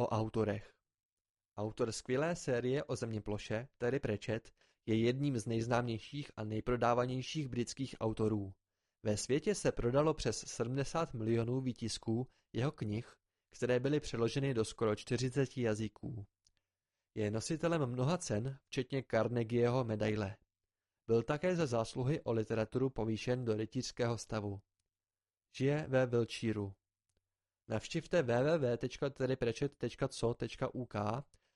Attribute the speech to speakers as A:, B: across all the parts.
A: O autorech Autor skvělé série o zeměploše, Terry Pratchett, je jedním z nejznámějších a nejprodávanějších britských autorů. Ve světě se prodalo přes 70 milionů výtisků jeho knih, které byly přeloženy do skoro 40 jazyků. Je nositelem mnoha cen, včetně Carnegieho medaile. Byl také za zásluhy o literaturu povýšen do rytířského stavu. Žije ve Wiltshireu. Navštivte www.terrypratchett.co.uk,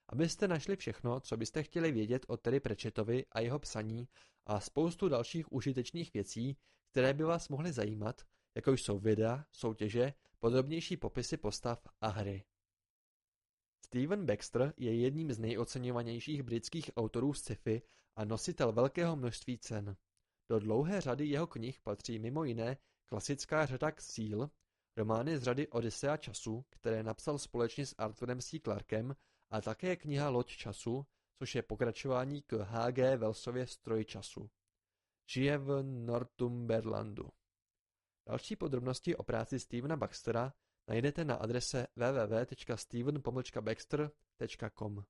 A: abyste našli všechno, co byste chtěli vědět o Terry Pratchettovi a jeho psaní a spoustu dalších užitečných věcí, které by vás mohly zajímat, jako jsou videa, soutěže, podrobnější popisy postav a hry. Steven Baxter je jedním z nejoceňovanějších britských autorů sci-fi a nositel velkého množství cen. Do dlouhé řady jeho knih patří mimo jiné klasická řada Seal, romány z řady Odyssea času, které napsal společně s Arthurem C. Clarkem, a také kniha Loď času, což je pokračování k H.G. Wellsově Stroj času. Žije v Northumberlandu. Další podrobnosti o práci Stevena Baxtera najdete na adrese www.steven-baxter.com.